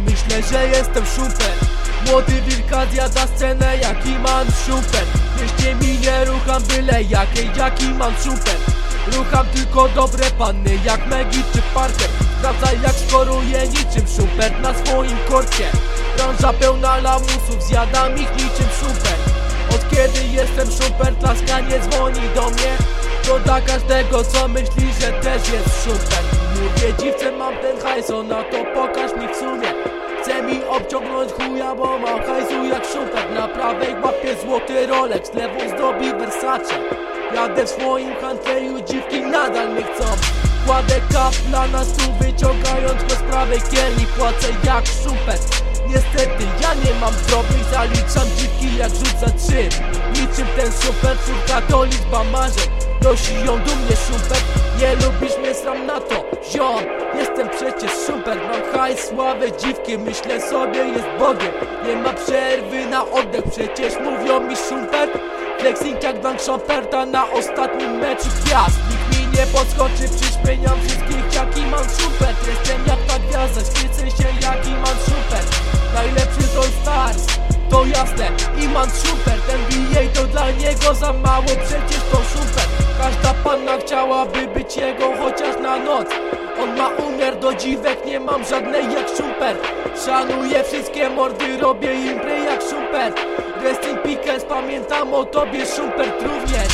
myślę, że jestem super. Młody wilka zjada scenę, jaki mam super. Mieście mi nie rucham byle jakiej, jaki mam super. Rucham tylko dobre panny, jak Megi czy Parker. Sprawdzaj jak skoruję niczym super na swoim korcie. Branża pełna lamusów, zjadam ich niczym super. Od kiedy jestem super, klaska nie dzwoni do mnie To dla każdego co myśli, że też jest super Mówię dziwce mam ten hajs, ona to pokaż mi w sumie. Chce mi obciągnąć chuja, bo mam hajsu jak super Na prawej łapie złoty Rolex, lewą zdobi Versace Jadę w swoim handleju, dziwki nadal mnie chcą. Kładę kapla na stół, wyciągając go z prawej kielni. Płacę jak super Niestety ja nie mam drobnych, zaliczam dziwki jak rzuca trzy. Niczym ten super, córka to liczba marzeń Nosi ją dumnie super Nie lubisz mnie sam na to Ziom, jestem przecież super Mam hajs, sławę, dziwki. Myślę sobie jest Bogiem. Nie ma przerwy na oddech. Przecież mówią mi super Flexing jak Bank Champerta na ostatnim meczu gwiazd. Nikt mi nie podskoczy, przyśpieniam wszystkich jaki mam super Jestem jak ta gwiazda, świecę się jaki mam super Najlepszy to Stars, to jasne. I mam super Ten BA to dla niego za mało, chciałaby być jego chociaż na noc. On ma umiar do dziwek, nie mam żadnej jak super Szanuję wszystkie mordy, robię impry jak super Rest in Pickles, pamiętam o tobie super również.